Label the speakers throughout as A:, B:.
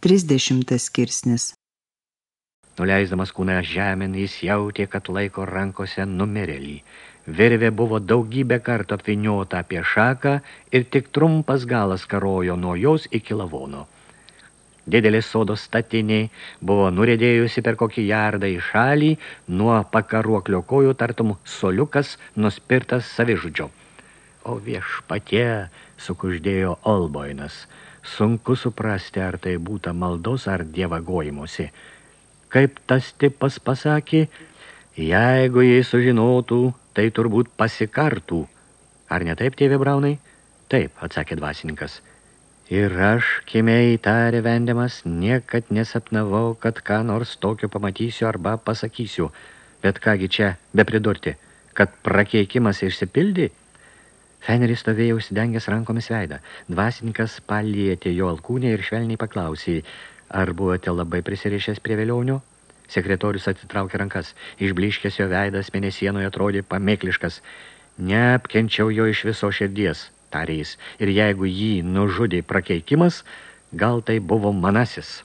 A: 30 skirsnis
B: Nuleisdamas kūną žemėn, jis jautė, kad laiko rankose numerėlį. Virvė buvo daugybę kartų apviniota apie šaką ir tik trumpas galas karojo nuo jos iki lavono. Didelė sodo statiniai buvo nurėdėjusi per kokį jardą į šalį nuo pakaruoklio kojų tartum soliukas nuspirtas savižudžio. O viešpatie, sukuždėjo Olboinas, sunku suprasti, ar tai būta maldos ar dievagojimusi. Kaip tas tipas pasakė, jeigu jis sužinotų, tai turbūt pasikartų. Ar ne taip, tėvė Braunai? Taip, atsakė dvasininkas. Ir aš, kimiai tarė vendiamas, niekad nesapnavau, kad ką nors tokio pamatysiu arba pasakysiu. Bet kągi čia bepridurti, kad prakeikimas išsipildi? Feneris stovėjo užsidengęs rankomis veidą. Dvasininkas palietė jo alkūnę ir švelniai paklausė, ar buvote labai prisirišęs prie vėliaunių? Sekretorius atitraukė rankas. Išbliškęs jo veidas mėnesienoje atrodė pamėkliškas. Neapkenčiau jo iš viso širdies tarė jis, ir jeigu jį nužudė prakeikimas, gal tai buvo manasis.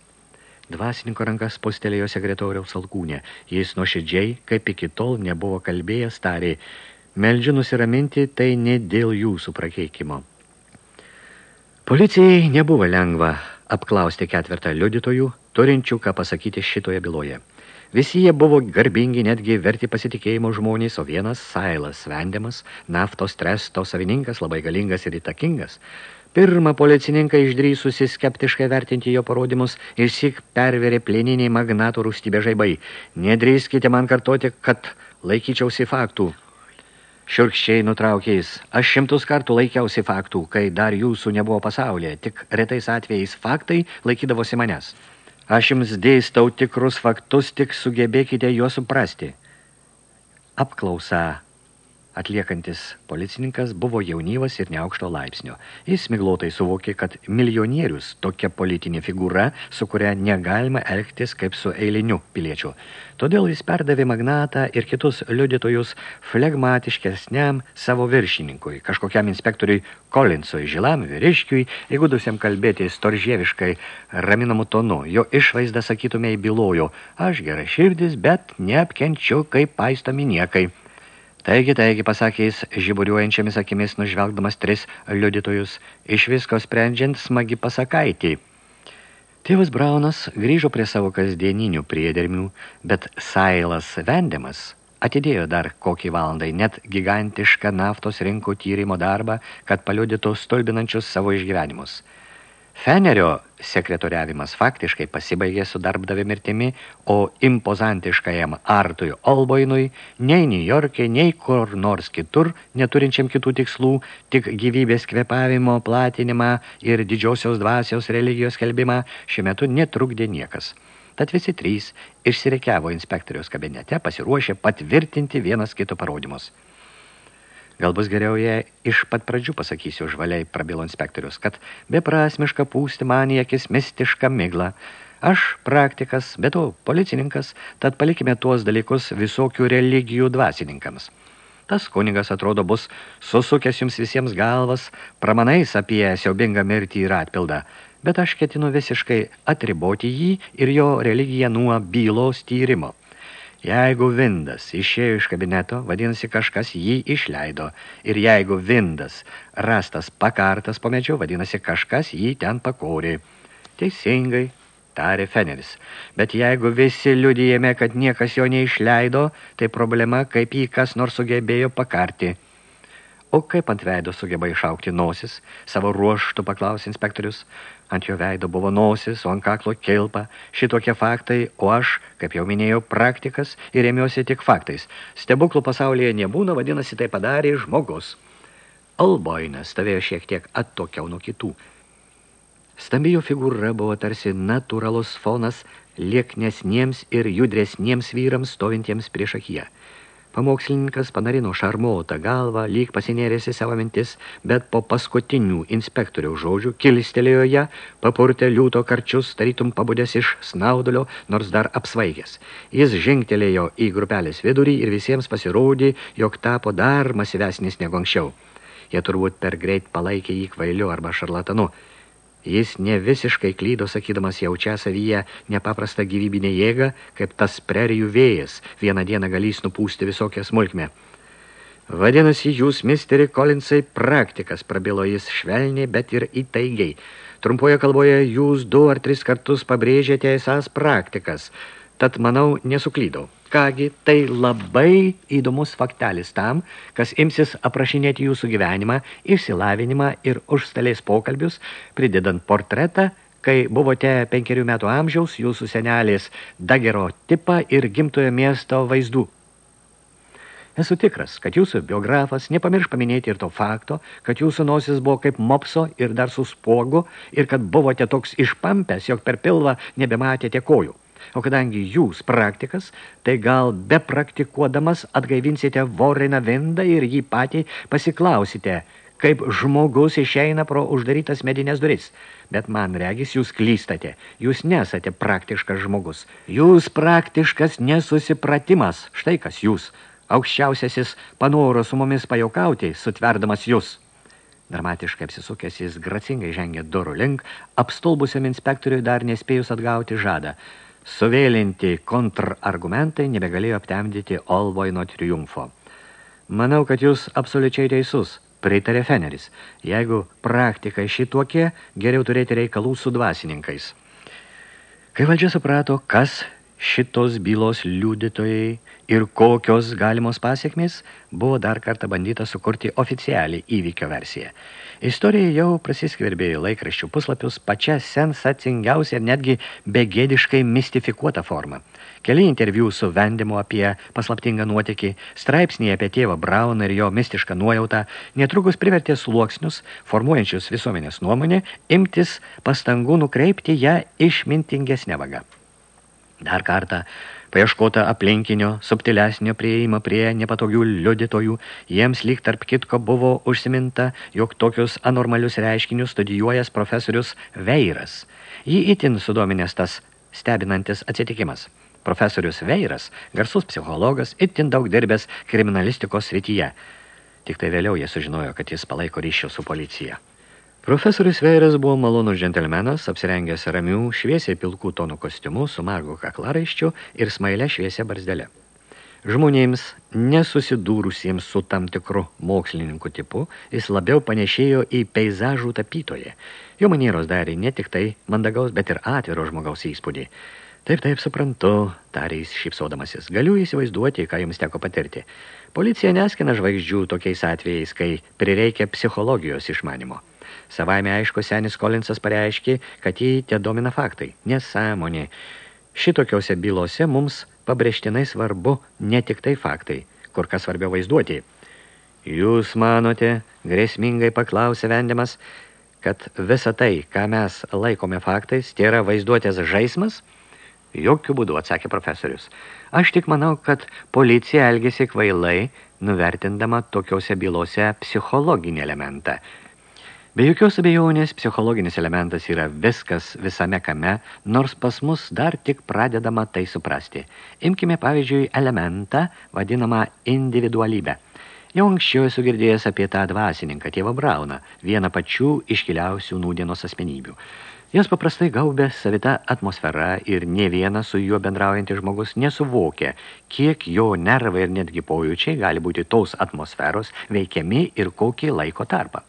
B: Dvasininko rankas postelėjo sekretoriaus alkūnė. Jis nuoširdžiai, kaip iki tol nebuvo kalbėjęs, tarė, meldžiu nusiraminti, tai ne dėl jūsų prakeikimo. Policijai nebuvo lengva apklausti ketvirtą liudytojų, turinčių ką pasakyti šitoje byloje. Visi jie buvo garbingi, netgi verti pasitikėjimo žmonės, o vienas, Sailas Vendemas, naftos tresto savininkas, labai galingas ir įtakingas. Pirmą policininką išdrysusi skeptiškai vertinti jo parodymus, išsik perverė pleniniai magnatų rūstybė žaibai. Nedrįskite man kartoti, kad laikyčiausi faktų. Šiurkščiai nutraukė jis. Aš šimtus kartų laikiausi faktų, kai dar jūsų nebuvo pasaulyje, tik retais atvejais faktai laikydavosi manęs. Aš jums dėstau tikrus faktus, tik sugebėkite juos suprasti. Apklausa Atliekantis policininkas buvo jaunyvas ir neaukšto laipsnio. Jis miglotai suvokė, kad milijonierius tokia politinė figūra, su kuria negalima elgtis kaip su eiliniu piliečiu. Todėl jis perdavė magnatą ir kitus liudytojus flegmatiškesniam savo viršininkui, kažkokiam inspektoriui Kolinsui, žilam vyriškiui, įgudusiam kalbėti storžieviškai raminamu tonu. Jo išvaizdą sakytumei bylojo, aš gerai širdis, bet neapkenčiu, kaip paistomi niekai. Taigi, taigi, pasakė jis, žiburiuojančiamis akimis nužvelgdamas tris liudytojus, iš visko sprendžiant smagi pasakaitį. Tėvas Braunas grįžo prie savo kasdieninių priedermių, bet Sailas Vendemas atidėjo dar kokį valandai net gigantišką naftos rinkų tyrimo darbą, kad paliudytų stulbinančius savo išgyvenimus – Fenerio sekretoriavimas faktiškai pasibaigė su darbdavė mirtimi, o impozantiškajam Artui Olboinui nei New York'e, nei kur nors kitur, neturinčiam kitų tikslų, tik gyvybės kvepavimo platinimą ir didžiosios dvasios religijos kelbimą, šiuo metu netrukdė niekas. Tad visi trys išsirekiavo inspektoriaus kabinete, pasiruošė patvirtinti vienas kito parodymus. Gal bus geriau, jei iš pat pradžių pasakysiu žvaliai, prabilo inspektorius, kad beprasmiška pūsti man į akis mistišką miglą. Aš praktikas, bet to policininkas, tad palikime tuos dalykus visokių religijų dvasininkams. Tas kunigas, atrodo, bus susukęs jums visiems galvas, pramanais apie siaubingą mirtį ir atpildą, bet aš ketinu visiškai atriboti jį ir jo religiją nuo bylos tyrimo. Jeigu Vindas išėjo iš kabineto, vadinasi, kažkas jį išleido. Ir jeigu Vindas rastas pakartas po medžiu, vadinasi, kažkas jį ten pakorė. Teisingai, tarė Feneris. Bet jeigu visi liudijame, kad niekas jo neišleido, tai problema, kaip jį kas nors sugebėjo pakarti. O kaip ant veido sugeba išaukti nosis, savo ruoštų paklausė inspektorius. Ant jo veido buvo nosis, o ant kaklo kilpa. Šitokie faktai, o aš, kaip jau minėjau, praktikas ir remiuosi tik faktais. Stebuklų pasaulyje nebūna, vadinasi, tai padarė žmogus. Alboinas stovėjo šiek tiek attokiau nuo kitų. Stambijo figūra buvo tarsi natūralus fonas lieknesniems ir judresniems vyrams stovintiems prieš akiją. Pamokslininkas panarino šarmuotą galvą, lyg pasinėrėsi savo mintis, bet po paskutinių inspektoriaus žodžių kilistelėjo ją, papurtė liūto karčius, tarytum pabudęs iš snaudulio, nors dar apsvaigęs. Jis žengtelėjo į grupelės vidurį ir visiems pasirodė, jog tapo dar masyvesnis negu anksčiau. Jie turbūt per greit palaikė jį kvailiu arba šarlatanu. Jis ne visiškai klydo, sakydamas jaučia savyje nepaprastą gyvybinę jėgą, kaip tas prerijų vėjas, vieną dieną galys nupūsti visokią smulkmę. Vadinasi, jūs, misteri Kolinsai, praktikas, prabilo jis švelniai, bet ir įtaigiai. Trumpoje kalboje jūs du ar tris kartus pabrėžėte esas praktikas, tad, manau, nesuklydau. Kągi, tai labai įdomus faktelis tam, kas imsis aprašinėti jūsų gyvenimą, išsilavinimą ir užstalės pokalbius, pridedant portretą, kai buvote penkerių metų amžiaus, jūsų senelės dagero tipą ir gimtojo miesto vaizdų. Esu tikras, kad jūsų biografas nepamirš paminėti ir to fakto, kad jūsų nosis buvo kaip mopso ir dar su spogu ir kad buvote toks išpampęs, jog per pilvą nebematėte kojų. O kadangi jūs praktikas, tai gal be praktikuodamas atgaivinsite voriną vindą ir jį patį pasiklausite, kaip žmogus išeina pro uždarytas medinės duris. Bet man regis, jūs klystate. Jūs nesate praktiškas žmogus. Jūs praktiškas nesusipratimas. Štai kas jūs. Aukščiausiasis panoro su mumis pajokauti, sutverdamas jūs. Dramatiškai apsisukęs jis gracingai žengė durų link, apstulbusiam inspektoriui dar nespėjus atgauti žadą. Suvėlinti kontrargumentai nebegalėjo aptemdyti Olvoino triumfo. Manau, kad jūs absoliučiai teisus, pritarė Feneris. Jeigu praktikai šitokie, geriau turėti reikalų su dvasininkais. Kai valdžia suprato, kas šitos bylos liudytojai ir kokios galimos pasiekmės, buvo dar kartą bandyta sukurti oficialiai įvykio versiją. Istorija jau prasiskverbė į laikraščių puslapius pačia sensacingiausia ir netgi begėdiškai mistifikuota forma. Keli interviu su vendimu apie paslaptingą nuotikį, straipsnį apie tėvą Brauną ir jo mistišką nuojautą, netrukus privertė sluoksnius, formuojančius visuomenės nuomonę, imtis pastangų nukreipti ją išmintingesnę vagą. Dar kartą Paieškota aplinkinio, subtilesnio prieima prie nepatogių liudytojų, jiems lyg tarp kitko buvo užsiminta, jog tokius anormalius reiškinius studijuojas profesorius Veiras. Jį itin sudominęs tas stebinantis atsitikimas. Profesorius Veiras, garsus psichologas, itin daug dirbęs kriminalistikos srityje. Tik tai vėliau jie sužinojo, kad jis palaiko ryšio su policija. Profesorius Veiras buvo malonus džentelmenas, apsirengęs ramių, šviesiai pilkų tonų kostiumu su margu kaklaraiščiu ir smailę šviesia barzdelė. Žmonėms, nesusidūrusiems su tam tikru mokslininku tipu, jis labiau panešėjo į peizažų tapytoje. Jo manieros darė ne tik tai mandagaus, bet ir atviro žmogaus įspūdį. Taip, taip, suprantu, tarė jis šypsodamasis. Galiu įsivaizduoti, ką jums teko patirti. Policija neskina žvaigždžių tokiais atvejais, kai prireikia psichologijos išmanimo. Savaime aišku, senis Kolinsas pareiškė, kad jį te domina faktai. Nesąmonė. Šitokiose bylose mums pabrėžtinai svarbu ne tik tai faktai, kur kas svarbiau vaizduoti. Jūs manote, grėsmingai paklausė vendimas, kad visa tai, ką mes laikome faktais, tai yra vaizduotės žaismas? Jokių būdų, atsakė profesorius. Aš tik manau, kad policija elgėsi kvailai, nuvertindama tokiose bylose psichologinį elementą – Be jokios abejonės, psichologinis elementas yra viskas visame kame, nors pas mus dar tik pradedama tai suprasti. Imkime, pavyzdžiui, elementą vadinamą individualybę. Jau anksčiau esu girdėjęs apie tą dvasininką, tėvą Brauną, vieną pačių iškiliausių nūdienos asmenybių. Jos paprastai gaubė savita atmosfera ir ne vienas su juo bendraujantis žmogus nesuvokia, kiek jo nervai ir netgi pojūčiai gali būti tos atmosferos veikiami ir kokį laiko tarpą.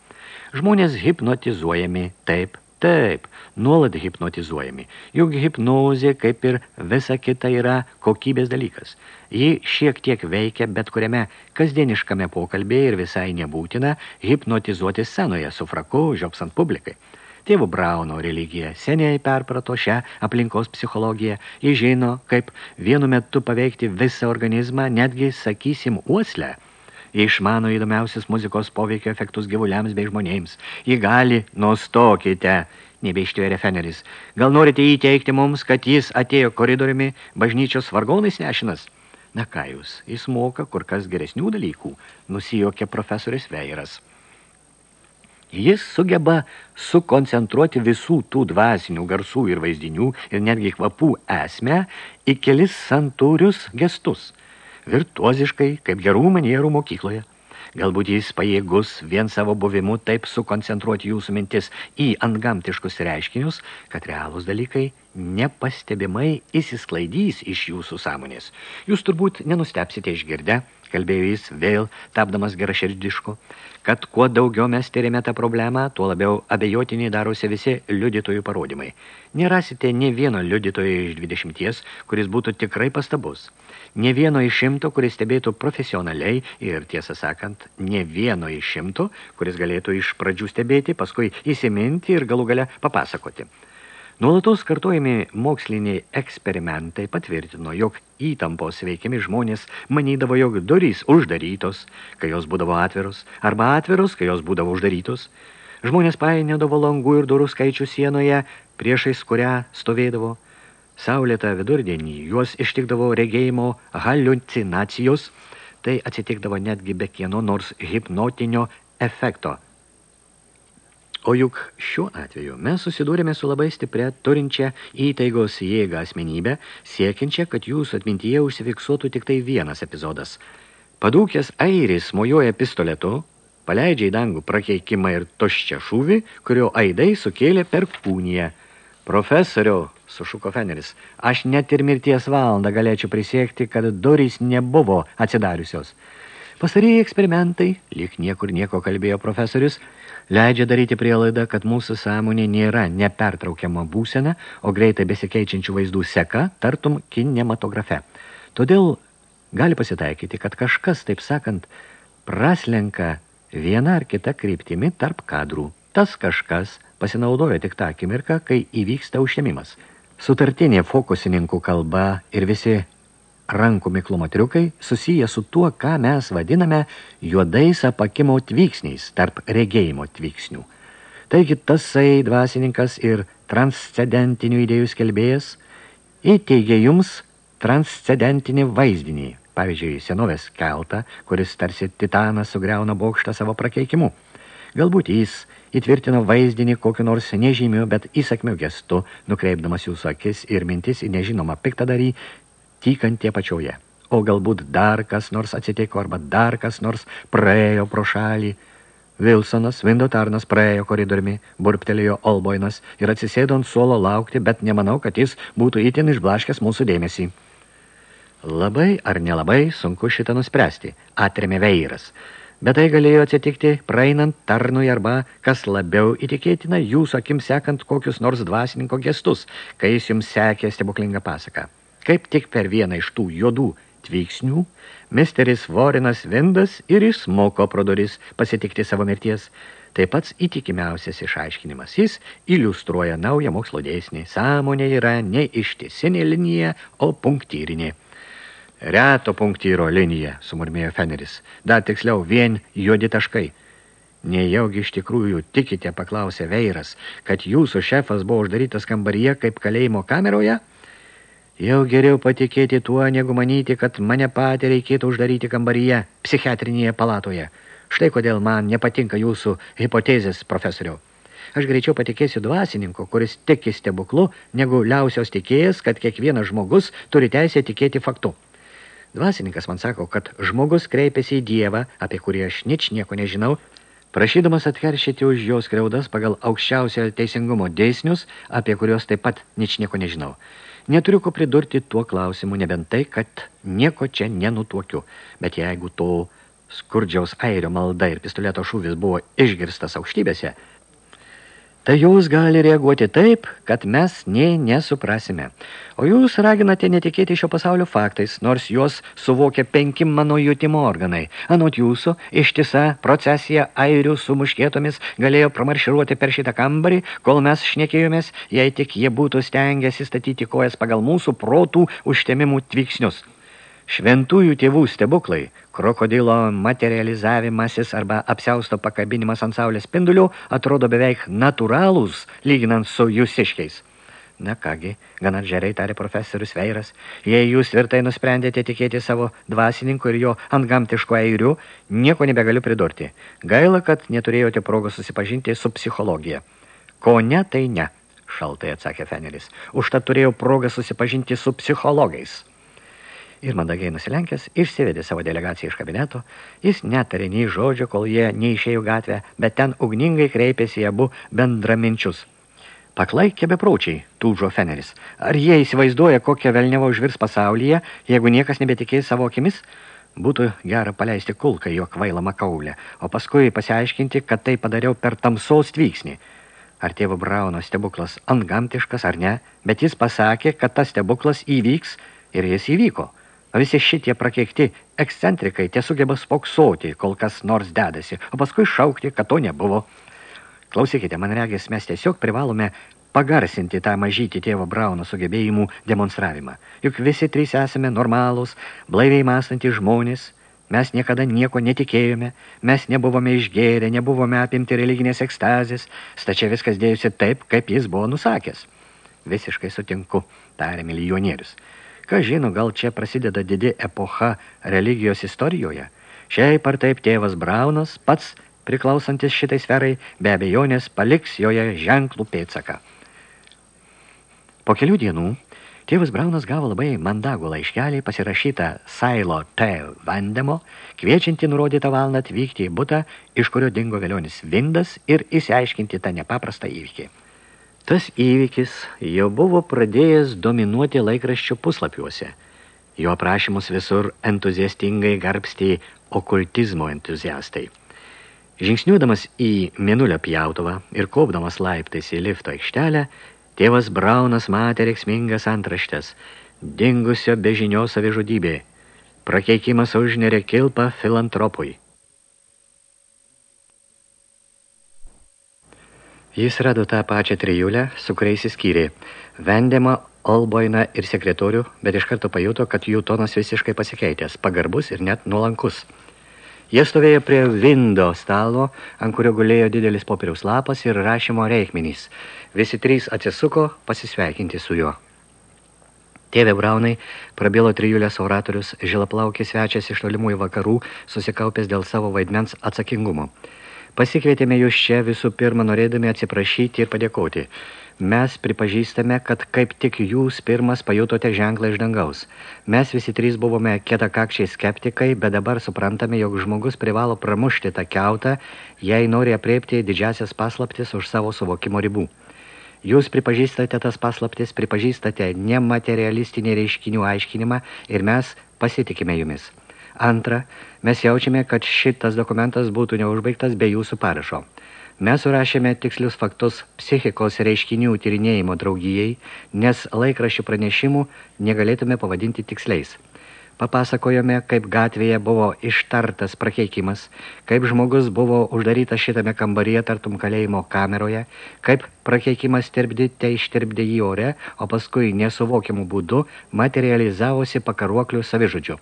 B: Žmonės hipnotizuojami taip, taip, nuolat hipnotizuojami. Juk hipnozė, kaip ir visa kita, yra kokybės dalykas. Ji šiek tiek veikia bet kuriame kasdieniškame pokalbėje ir visai nebūtina hipnotizuoti scenoje su fraku, žiopsant publikai. Tėvų Brauno religija seniai perprato šią aplinkos psichologiją. Jis žino, kaip vienu metu paveikti visą organizmą, netgi, sakysim, uoslę – Jie išmano įdomiausius muzikos poveikio efektus gyvuliams bei žmonėms. Jį gali, nustokite, nebeištvėrė Feneris. Gal norite įteikti mums, kad jis atėjo koridoriumi bažnyčios vargonais nešinas? Na ką jūs, jis moka kur kas geresnių dalykų, nusijokė profesorius Veiras. Jis sugeba sukoncentruoti visų tų dvasinių garsų ir vaizdinių ir netgi kvapų esmę į kelis santūrius gestus – virtuoziškai, kaip gerų manierų mokykloje. Galbūt jis pajėgus vien savo buvimu taip sukoncentruoti jūsų mintis į antgamtiškus reiškinius, kad realūs dalykai nepastebimai įsisklaidys iš jūsų sąmonės. Jūs turbūt nenustepsite išgirdę, kalbėjo jis vėl, tapdamas geraširdišku, kad kuo daugiau mes tyrėme tą problemą, tuo labiau abejotiniai darosi visi liudytojų parodymai. Nerasite ne vieno liudytojo iš dvidešimties, kuris būtų tikrai pastabus. Ne vieno iš šimto, kuris stebėtų profesionaliai ir, tiesą sakant, ne vieno iš šimto, kuris galėtų iš pradžių stebėti, paskui įsiminti ir galų gale papasakoti. Nuolatos kartojami moksliniai eksperimentai patvirtino, jog įtampos veikiami žmonės manydavo, jog durys uždarytos, kai jos būdavo atviros, arba atviros, kai jos būdavo uždarytos. Žmonės painėdavo langų ir durų skaičių sienoje, priešais kurią stovėdavo – Saulėtą vidurdienį juos ištikdavo regėjimo haliucinacijos, tai atsitikdavo netgi be kieno nors hipnotinio efekto. O juk šiuo atveju mes susidūrėme su labai stipria, turinčia įtaigos jėgą asmenybę, siekiančia, kad jūsų atmintyje užsifiksuotų tik tai vienas epizodas. Padūkęs airis mojuoja pistoletu, paleidžia į dangų prakeikimą ir tuščią šūvį, kurio aidai sukėlė per kūniją. Profesoriau, sušuko Feneris. Aš net ir mirties valandą galėčiau prisiekti, kad durys nebuvo atsidariusios. Pastarėjai eksperimentai, lyg niekur nieko kalbėjo profesorius, leidžia daryti prielaidą, kad mūsų sąmonė nėra nepertraukiama būsena, o greitai besikeičiančių vaizdų seka, tartum kinematografe. Todėl gali pasitaikyti, kad kažkas, taip sakant, praslenka viena ar kita kryptimi tarp kadrų. Tas kažkas pasinaudoja tik tą akimirką, kai įvyksta užėmimas – Sutartinė fokusininkų kalba ir visi rankų miklumo triukai susiję su tuo, ką mes vadiname juodais apakimo tvyksniais tarp regėjimo tvyksnių. Taigi tasai dvasininkas ir transcendentinių idėjų skelbėjas įteigia jums transcendentinį vaizdinį, pavyzdžiui, senovės keltą, kuris tarsi titanas sugriauna bokštą savo prakeikimu. Galbūt jis įtvirtino vaizdinį kokiu nors nežymiu, bet įsakmiu gestu, nukreipdamas jūsų akis ir mintis į nežinomą piktadarį, tykant tie pačioje. O galbūt dar kas nors atsitiko, arba dar kas nors praėjo pro šalį. Wilsonas, Vindotarnas praėjo koridoriumi, burptelėjo Olboinas ir atsisėdo ant suolo laukti, bet nemanau, kad jis būtų itin išblaškęs mūsų dėmesį. Labai ar nelabai sunku šitą nuspręsti, atrėmė Veiras bet tai galėjo atsitikti praeinant tarnui arba, kas labiau įtikėtina, jūsų akim sekant kokius nors dvasininko gestus, kai jis jums sekė stebuklingą pasaką. Kaip tik per vieną iš tų juodų tvyksnių, misteris Vorinas Vindas ir įsmoko pro duris pasitikti savo mirties. Tai pats įtikimiausias išaiškinimas. Jis iliustruoja naują mokslo dėsnį. Sąmonė yra ne ištisinė linija, o punktyrinė. Reto punktyro linija, sumurmėjo Feneris. Dar tiksliau, vien juodi taškai. Nejaugi iš tikrųjų tikite, paklausė Veiras, kad jūsų šefas buvo uždarytas kambaryje kaip kalėjimo kameroje? Jau geriau patikėti tuo, negu manyti, kad mane patį reikėtų uždaryti kambaryje, psichiatrinėje palatoje. Štai kodėl man nepatinka jūsų hipotezės, profesoriau. Aš greičiau patikėsiu dvasininko, kuris tiki stebuklu, negu liausios tikėjas, kad kiekvienas žmogus turi teisę tikėti faktu. Dvasininkas man sako, kad žmogus kreipiasi į Dievą, apie kurį aš nič nieko nežinau, prašydamas atkeršyti už jos skriaudas pagal aukščiausią teisingumo dėsnius, apie kurios taip pat nič nieko nežinau. Neturiu ko pridurti tuo klausimu, nebent tai, kad nieko čia nenutuokiu. Bet jeigu to skurdžiaus airio malda ir pistoleto šūvis buvo išgirstas aukštybėse, tai jūs gali reaguoti taip, kad mes nei nesuprasime. O jūs raginate netikėti šio pasaulio faktais, nors juos suvokia penki mano jutimo organai. Anot jūsų, ištisa procesija airių su muškietomis galėjo pramarširuoti per šitą kambarį, kol mes šnekėjomės, jei tik jie būtų stengęsi statyti kojas pagal mūsų protų užtemimų tvyksnius. Šventųjų tėvų stebuklai, krokodilo materializavimasis arba apsiausto pakabinimas ant saulės spindulių atrodo beveik natūralūs, lyginant su jūsiškiais. Na kągi, gan atžeriai tarė profesorius Veiras, jei jūs tvirtai nusprendėte tikėti savo dvasininku ir jo antgamtiško airiu, nieko nebegaliu pridurti. Gaila, kad neturėjote progos susipažinti su psichologija. Ko ne, tai ne, šaltai atsakė Feneris. Užtat turėjau progą susipažinti su psichologais. Ir mandagiai nusilenkęs, išsivedė savo delegaciją iš kabineto. Jis netarė nei žodžio, kol jie neišėjo gatvę, bet ten ugningai kreipėsi abu bendraminčius. Paklaikė bepraučiai, tūžo Feneris. Ar jie įsivaizduoja, kokią velnevą užvirs pasaulyje, jeigu niekas nebetikės savo akimis? Būtų gera paleisti kulką jo kvailą makaulę, o paskui pasiaiškinti, kad tai padariau per tamsos tvyksnį. Ar tėvo Brauno stebuklas antgamtiškas ar ne, bet jis pasakė, kad tas stebuklas įvyks ir jis įvyko. Visi šitie prakeikti ekscentrikai tiesugeba spoksoti, kol kas nors dedasi, o paskui šaukti, kad to nebuvo. Klausykite, man regis, mes tiesiog privalome pagarsinti tą mažytį tėvo Brauno sugebėjimų demonstravimą. Juk visi trys esame normalūs, blaiviai mąstantys žmonės. Mes niekada nieko netikėjome, mes nebuvome išgėrę, nebuvome apimti religinės ekstazės, stačia viskas dėjusi taip, kaip jis buvo nusakęs. Visiškai sutinku, tarė milijonierius. Ką žino, gal čia prasideda didi epocha religijos istorijoje? Šiaip ar taip tėvas Braunas, pats priklausantis šitai sferai, be abejonės paliks joje ženklų pėtsaką. Po kelių dienų tėvas Braunas gavo labai mandagų laiškelį pasirašytą Sailo T. Vandemo, kviečiantį nurodytą valandą atvykti į butą, iš kurio dingo velionis Vindas ir įsiaiškinti tą nepaprastą įvykį. Tas įvykis jau buvo pradėjęs dominuoti laikraščio puslapiuose. Jo aprašymus visur entuziastingai garbstė okultizmo entuziastai. Žingsniuodamas į mėnulio pjautuvą ir kopdamas laiptais į lifto aikštelę, Tėvas Braunas matė reiksmingas antraštės, dingusio bežinios savižudybė, prakeikimas užnerė kilpą filantropui. Jis rado tą pačią trijulę, su kuriais įskyrė Vendemą, Olboiną ir sekretorių, bet iš karto pajuto, kad jų tonas visiškai pasikeitęs, pagarbus ir net nuolankus. Jie stovėjo prie vindo stalo, ant kurio gulėjo didelis popieriaus lapas ir rašymo reikmenys. Visi trys atsisuko pasisveikinti su juo. Tėvė Braunai prabilo trijulės oratorius, žilaplaukis svečias iš tolimųjų vakarų, susikaupęs dėl savo vaidmens atsakingumo. Pasikvietėme jūs čia visų pirma norėdami atsiprašyti ir padėkoti. Mes pripažįstame, kad kaip tik jūs pirmas pajutote ženklą iš dangaus. Mes visi trys buvome kietakakčiai skeptikai, bet dabar suprantame, jog žmogus privalo pramušti tą keutą, jei nori apreipti didžiasias paslaptis už savo suvokimo ribų. Jūs pripažįstate tas paslaptis, pripažįstate nematerialistinį reiškinių aiškinimą ir mes pasitikime jumis. Antra, mes jaučiame, kad šitas dokumentas būtų neužbaigtas be jūsų parašo. Mes surašėme tikslius faktus psichikos reiškinių tyrinėjimo draugijai, nes laikraščių pranešimų negalėtume pavadinti tiksliais. Papasakojome, kaip gatvėje buvo ištartas prakeikimas, kaip žmogus buvo uždarytas šitame kambaryje tartum kalėjimo kameroje, kaip prakeikimas tirpdite ištirpdė į ore, o paskui nesuvokiamų būdų materializavosi pakaruoklių savižudžių.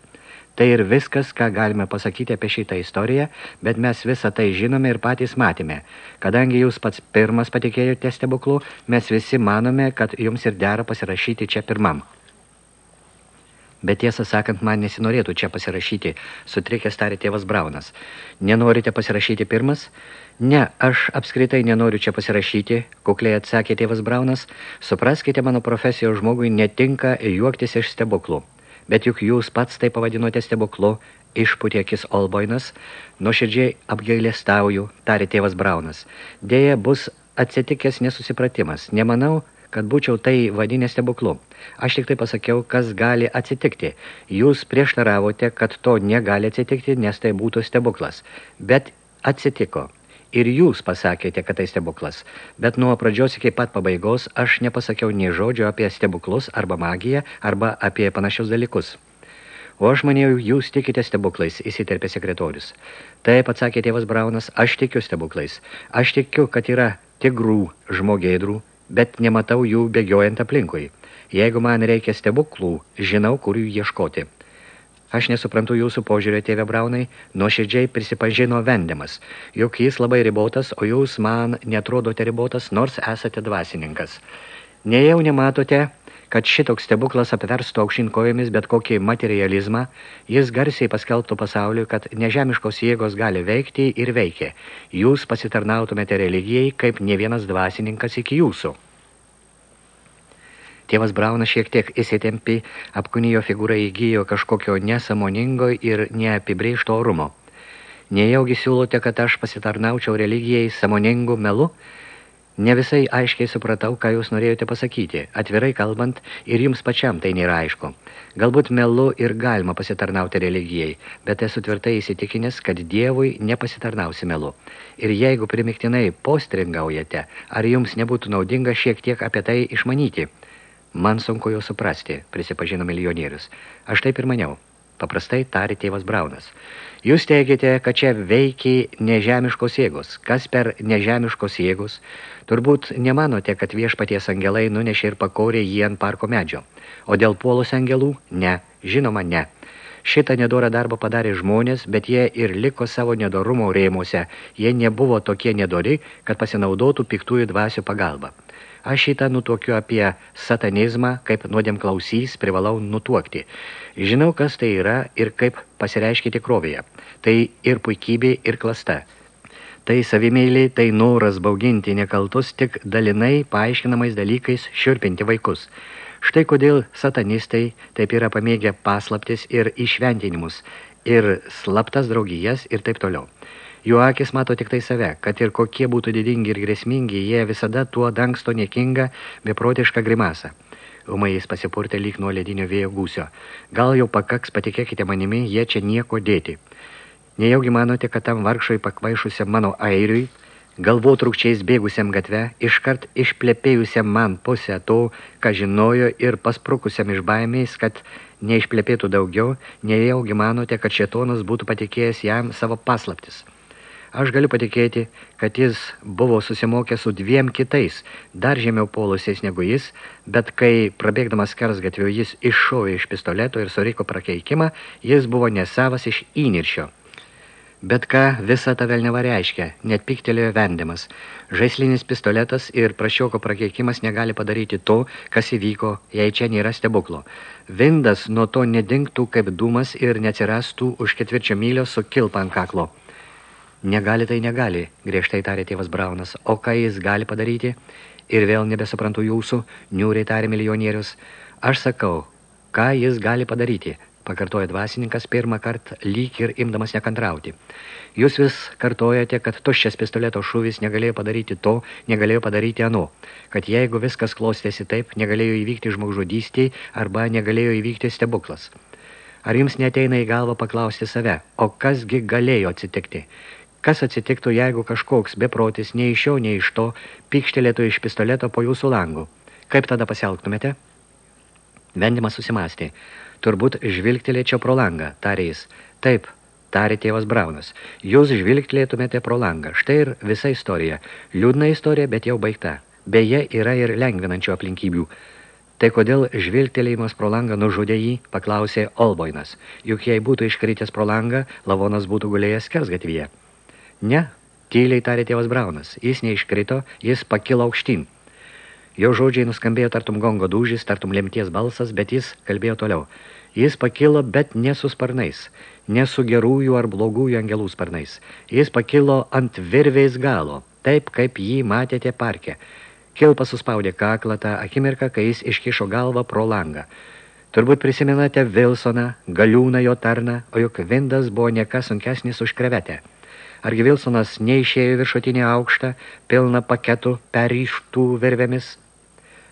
B: Tai ir viskas, ką galime pasakyti apie šitą istoriją, bet mes visą tai žinome ir patys matėme. Kadangi jūs pats pirmas patikėjote stebuklu, mes visi manome, kad jums ir dera pasirašyti čia pirmam. Bet tiesą sakant, man nesinorėtų čia pasirašyti, sutrikęs tarė tėvas Braunas. Nenorite pasirašyti pirmas? Ne, aš apskritai nenoriu čia pasirašyti, kukliai atsakė tėvas Braunas. Supraskite, mano profesijos žmogui netinka juoktis iš stebuklų bet juk jūs pats tai pavadinote stebuklu, išputė akis Olboinas, nuoširdžiai apgailėstauju, tarė tėvas Braunas. Dėja, bus atsitikęs nesusipratimas. Nemanau, kad būčiau tai vadinę stebuklu. Aš tik tai pasakiau, kas gali atsitikti. Jūs prieštaravote, kad to negali atsitikti, nes tai būtų stebuklas. Bet atsitiko. Ir jūs pasakėte, kad tai stebuklas. Bet nuo pradžios iki pat pabaigos aš nepasakiau nei žodžio apie stebuklus arba magiją arba apie panašius dalykus. O aš manėjau, jūs tikite stebuklais, įsiterpė sekretorius. Taip, atsakė tėvas Braunas, aš tikiu stebuklais. Aš tikiu, kad yra tigrų žmogėdrų, bet nematau jų bėgiojant aplinkui. Jeigu man reikia stebuklų, žinau, kur jų ieškoti. Aš nesuprantu jūsų požiūrio, tėve Braunai, nuoširdžiai prisipažino vendimas, juk jis labai ribotas, o jūs man netrodote ribotas, nors esate dvasininkas. Nejau nematote, kad šitoks stebuklas apverstų aukšinkojomis bet kokį materializmą, jis garsiai paskelbtų pasauliui, kad nežemiškos jėgos gali veikti ir veikia. Jūs pasitarnautumėte religijai, kaip ne vienas dvasininkas iki jūsų. Tėvas Braunas šiek tiek įsitempi, apkūnijo figūrą įgyjo kažkokio nesamoningo ir neapibrėžto orumo. Nejaugi siūlote, kad aš pasitarnaučiau religijai samoningų melu? Ne visai aiškiai supratau, ką jūs norėjote pasakyti. Atvirai kalbant, ir jums pačiam tai nėra aišku. Galbūt melu ir galima pasitarnauti religijai, bet esu tvirtai įsitikinęs, kad Dievui nepasitarnausi melu. Ir jeigu primiktinai postringaujate, ar jums nebūtų naudinga šiek tiek apie tai išmanyti? Man sunku jau suprasti, prisipažino milijonierius. Aš taip ir maniau. Paprastai tari tėvas Braunas. Jūs teigiate, kad čia veikiai nežemiškos jėgos. Kas per nežemiškos jėgos? Turbūt nemanote, kad viešpaties angelai nunešė ir pakorė jį ant parko medžio. O dėl puolus angelų? Ne. Žinoma, ne. Šitą nedorą darbą padarė žmonės, bet jie ir liko savo nedorumo rėmuose. Jie nebuvo tokie nedori, kad pasinaudotų piktųjų dvasių pagalbą. Aš šitą nutuokiu apie satanizmą, kaip nuodėm klausys, privalau nutuokti. Žinau, kas tai yra ir kaip pasireiškia tikrovėje. Tai ir puikybė, ir klasta. Tai savimeiliai, tai noras bauginti nekaltus tik dalinai paaiškinamais dalykais šiurpinti vaikus. Štai kodėl satanistai taip yra pamėgę paslaptis ir išventinimus, ir slaptas draugijas ir taip toliau. Jų akis mato tik tai save, kad ir kokie būtų didingi ir grėsmingi, jie visada tuo dangsto niekingą, beprotišką grimasą. Umai jis pasipurtė lyg nuo ledinio vėjo gūsio. Gal jau pakaks, patikėkite manimi, jie čia nieko dėti. Nejaugi manote, kad tam vargšai pakvaišusiam mano airiui, galvotrukčiais bėgusiam gatve, iškart išplepėjusiam man pusę to, ką žinojo ir pasprukusiam iš baimės, kad neišplepėtų daugiau, nejaugi manote, kad šetonas būtų patikėjęs jam savo paslaptis. Aš galiu patikėti, kad jis buvo susimokęs su dviem kitais, dar žemiau polusiais negu jis, bet kai prabėgdamas kersgatviu jis iššovė iš pistoleto ir suriko prakeikimą, jis buvo nesavas iš įniršio. Bet ką visa ta velneva reiškia, net piktelėjo vendimas. Žaislinis pistoletas ir prašioko prakeikimas negali padaryti to, kas įvyko, jei čia nėra stebuklo. Vindas nuo to nedingtų kaip dūmas ir neatsirastų už ketvirčio mylio su kilpa ant kaklo. Negali tai negali, griežtai tarė tėvas Braunas. O ką jis gali padaryti? Ir vėl nebesuprantu jūsų, niūriai tarė milijonierius. Aš sakau, ką jis gali padaryti? Pakartoja dvasininkas pirmą kartą, lyg ir imdamas nekantrauti. Jūs vis kartojate, kad tuščias pistoleto šūvis negalėjo padaryti to, negalėjo padaryti ano. Kad jeigu viskas klostėsi taip, negalėjo įvykti žmogžudystiai arba negalėjo įvykti stebuklas. Ar jums neteina į galvą paklausti save, o kasgi galėjo atsitikti? Kas atsitiktų, jeigu kažkoks beprotis nei iš jo, nei iš to pikštelėtų iš pistoleto po jūsų langų? Kaip tada pasielgtumėte? Vendimas susimastė. Turbūt žvilgtelėčiau pro langą, tarė jis. Taip, tarė tėvas Braunas. Jūs žvilgtelėtumėte pro langą. Štai ir visa istorija. Liūdna istorija, bet jau baigta. Beje, yra ir lengvinančių aplinkybių. Tai kodėl žvilgtelėjimas pro langą nužudė jį, paklausė Olboinas. Juk jei būtų iškritęs pro langą, lavonas būtų gulėjęs kersgatvyje. Ne, tyliai tarė tėvas Braunas. Jis neiškrito, jis pakilo aukštyn. Jo žodžiai nuskambėjo tartum gongo dūžis, tartum lemties balsas, bet jis kalbėjo toliau. Jis pakilo, bet ne su sparnais, ne su gerųjų ar blogųjų angelų sparnais. Jis pakilo ant virvės galo, taip kaip jį matėte parke. Kilpa suspaudė kaklą tą akimirką, kai jis iškišo galvą pro langą. Turbūt prisimenate Vilsoną, galiūną jo tarną, o juk Vindas buvo niekas sunkesnis už krevetę. Argi Vilsonas neišėjo viršutinį aukštą, pilną paketų perryštų vervėmis?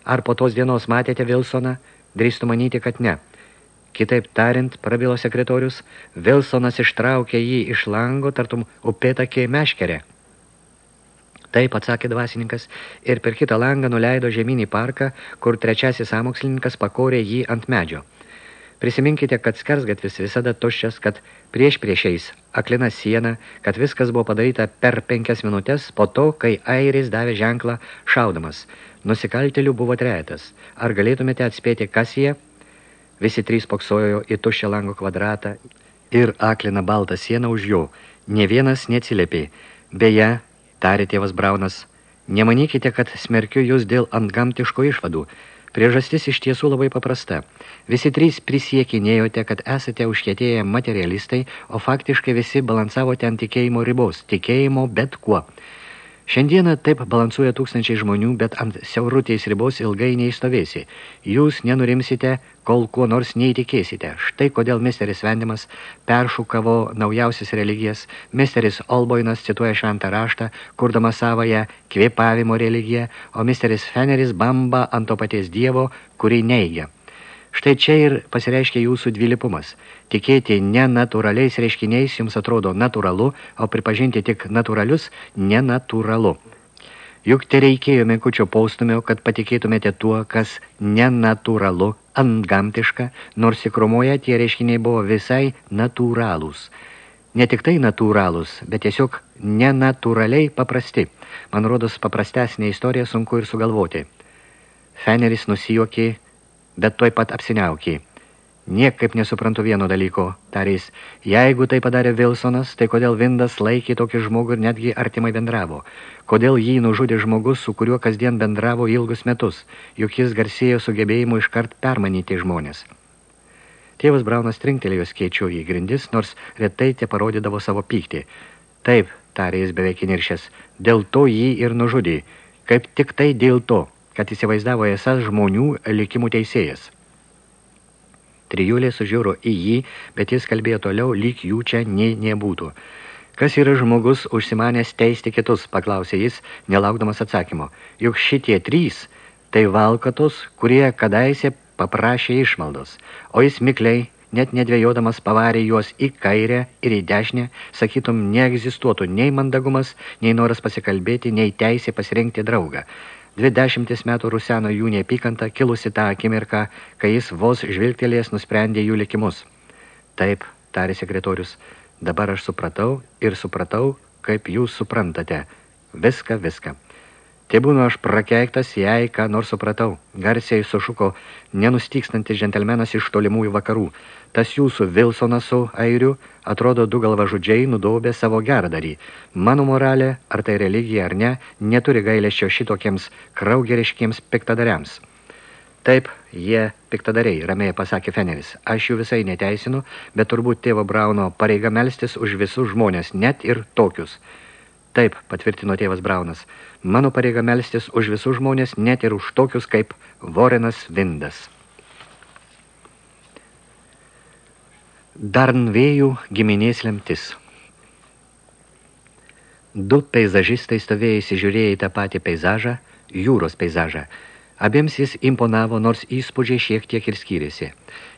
B: Ar po tos dienos matėte Vilsoną? Drįstų manyti, kad ne. Kitaip tariant, prabilo sekretorius, Vilsonas ištraukė jį iš lango, tartum upėtakė meškerė. Taip, atsakė dvasininkas, ir per kitą langą nuleido žemynį parką, kur trečiasis samokslininkas pakorė jį ant medžio. Prisiminkite, kad skersgatvis visada tuščias, kad prieš priešiais aklina siena, kad viskas buvo padaryta per penkias minutės po to, kai airis davė ženklą šaudamas. Nusikaltelių buvo trejetas. Ar galėtumėte atspėti, kas jie? Visi trys poksojo į tuščią lango kvadratą ir aklina baltą sieną už jo. Ne vienas neatsiliepė. Beje, tarė tėvas Braunas, nemanykite, kad smerkiu jūs dėl antgamtiško išvadų. Priežastis iš tiesų labai paprasta. Visi trys prisiekinėjote, kad esate užkėtėję materialistai, o faktiškai visi balansavote ant tikėjimo ribos, tikėjimo bet kuo. Šiandieną taip balansuoja tūkstančiai žmonių, bet ant siaurutės ribos ilgai neįstovėsi. Jūs nenurimsite, kol kuo nors neįtikėsite. Štai kodėl misteris Vendimas peršūkavo naujausias religijas. Misteris Olboinas cituoja šventą raštą, kurdama savoje kvėpavimo religiją, o misteris Feneris bamba ant to paties dievo, kurį neigia. Štai čia ir pasireiškia jūsų dvilipumas. Tikėti nenatūraliais reiškiniais jums atrodo natūralu, o pripažinti tik natūralius nenatūralu. Juk te reikėjo menkučio paustumio, kad patikėtumėte tuo, kas nenatūralu, antgamtiška, nors įkromoje tie reiškiniai buvo visai natūralūs. Ne tik tai natūralūs, bet tiesiog nenatūraliai paprasti. Man rodos, paprastesnė istorija sunku ir sugalvoti. Feneris nusijuokė bet tuoj pat apsiniaukė. Niekaip nesuprantu vieno dalyko, tarys. Jeigu tai padarė Wilsonas, tai kodėl Vindas laikė tokį žmogų ir netgi artimai bendravo? Kodėl jį nužudė žmogus, su kuriuo kasdien bendravo ilgus metus, juk jis garsėjo sugebėjimu iškart permanyti žmonės? Tėvas Braunas trinktelėjo skėčiu į grindis, nors retai te parodydavo savo pyktį. Taip, tarė jis beveik įniršęs, dėl to jį ir nužudė. Kaip tik tai dėl to kad įsivaizdavo esas žmonių likimų teisėjas. Trijulė sužiūro į jį, bet jis kalbėjo toliau, lyg jų čia nei nebūtų. Kas yra žmogus užsimanęs teisti kitus, paklausė jis, nelaukdamas atsakymo. Juk šitie trys, tai valkatos, kurie kadaise paprašė išmaldos, o jis mikliai, net nedvėjodamas pavarė juos į kairę ir į dešinę, sakytum, neegzistuotų nei mandagumas, nei noras pasikalbėti, nei teisė pasirinkti draugą. Dvi dešimtis metų ruseno jų neapykanta, kilusi tą akimirką, kai jis vos žvilgtelės nusprendė jų likimus. Taip, tarė sekretorius, dabar aš supratau ir supratau, kaip jūs suprantate. Viską, viską. Tai būnu aš prakeiktas, jei ką nors supratau. Garsiai sušuko nenustykstantis džentelmenas iš tolimųjų vakarų. Tas jūsų Vilsonas su airiu atrodo du galvažudžiai nudaubė savo gerdarį. Mano moralė, ar tai religija ar ne, neturi gailėščio šitokiems kraugeriškiems piktadariams. Taip, jie piktadariai, ramiai pasakė Feneris. Aš jų visai neteisinu, bet turbūt tėvo Brauno pareiga melstis už visus žmonės, net ir tokius – Taip, patvirtino tėvas Braunas, mano pareiga melstis už visus žmonės, net ir už tokius kaip Vorenas Vindas. Darnvėjų giminės lemtis. Du peizažistai stovėjo įsižiūrėję į tą patį peizažą, jūros peizažą. Abiems jis imponavo, nors įspūdžiai šiek tiek ir skyrėsi.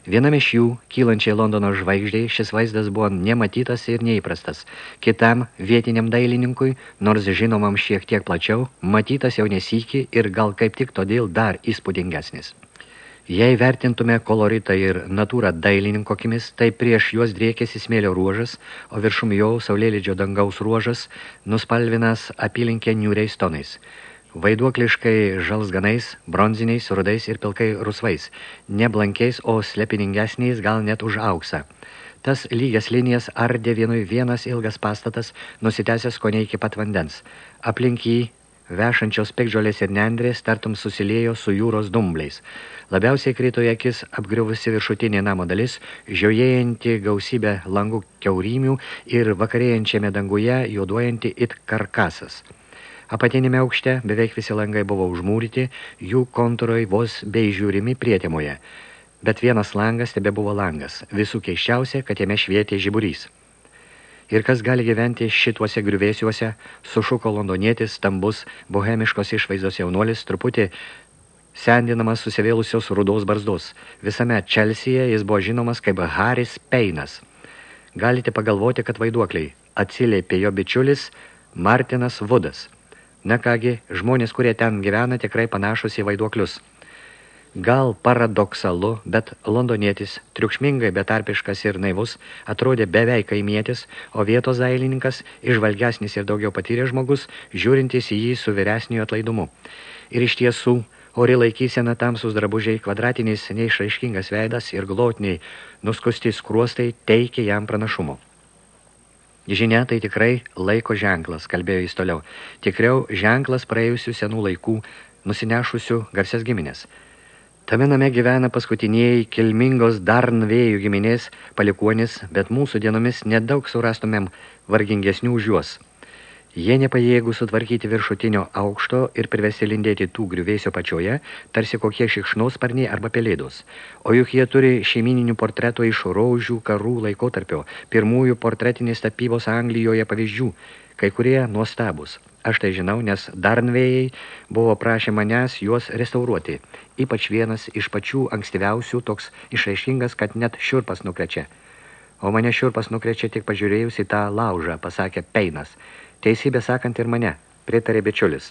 B: Vienam iš jų, kylančiai Londono žvaigždžiai, šis vaizdas buvo nematytas ir neįprastas. Kitam, vietiniam dailininkui, nors žinomam šiek tiek plačiau, matytas jau nesykį ir gal kaip tik todėl dar įspūdingesnis. Jei vertintume koloritą ir natūrą dailininko akimis, tai prieš juos driekėsi smėlio ruožas, o viršum jo saulėlydžio dangaus ruožas nuspalvinas apylinkė niūriais tonais – vaiduokliškai žalsganais, bronziniais, rudais ir pilkai rusvais, ne blankiais, o slepiningesniais gal net už auksą. Tas lygias linijas ardė vienui vienas ilgas pastatas, nusitęsęs kone iki pat vandens. Aplink jį vešančios pekdžiolės ir nendrės tartum susiliejo su jūros dumbliais. Labiausiai krito į akis apgriuvusi viršutinė namo dalis, žiojėjanti gausybę langų keurimių ir vakarėjančiame danguje juoduojanti it karkasas. Apatinėme aukšte beveik visi langai buvo užmūryti, jų kontūrai vos bei žiūrimi prietemoje. Bet vienas langas tebe buvo langas, visų keiščiausia, kad jame švietė žiburys. Ir kas gali gyventi šituose griuvėsiuose, sušuko londonietis, stambus, bohemiškos išvaizdos jaunuolis, truputį sendinamas susivėlusios rudos barzdos. Visame Čelsyje jis buvo žinomas kaip Haris Peinas. Galite pagalvoti, kad vaiduokliai atsiliepė jo bičiulis Martinas Vudas – Na kągi, žmonės, kurie ten gyvena, tikrai panašus į vaiduoklius. Gal paradoksalu, bet londonietis, triukšmingai betarpiškas ir naivus, atrodė beveik kaimietis, o vietos dailininkas, išvalgesnis ir daugiau patyrė žmogus, žiūrintis į jį su vyresniu atlaidumu. Ir iš tiesų, ori laikysena tamsus drabužiai, kvadratinis neišraiškingas veidas ir glotiniai nuskusti skruostai teikė jam pranašumo. Žinia, tai tikrai laiko ženklas, kalbėjo jis toliau. Tikriau ženklas praėjusių senų laikų, nusinešusių garsias giminės. Tame name gyvena paskutiniai kilmingos darnvėjų giminės palikuonis, bet mūsų dienomis nedaug surastumėm vargingesnių už juos. Jie nepajėgų sutvarkyti viršutinio aukšto ir privesti lindėti tų griuvėsio pačioje, tarsi kokie šikšnausparniai arba pelėdos. O juk jie turi šeimininių portretų iš raužių karų laikotarpio, pirmųjų portretinės tapybos Anglijoje pavyzdžių, kai kurie nuostabus. Aš tai žinau, nes darnvėjai buvo prašę manęs juos restauruoti. Ypač vienas iš pačių ankstyviausių toks išraiškingas, kad net šiurpas nukrečia. O mane šiurpas nukrečia tik pažiūrėjus į tą laužą, pasakė Peinas – Teisybė sakant ir mane, pritarė bičiulis.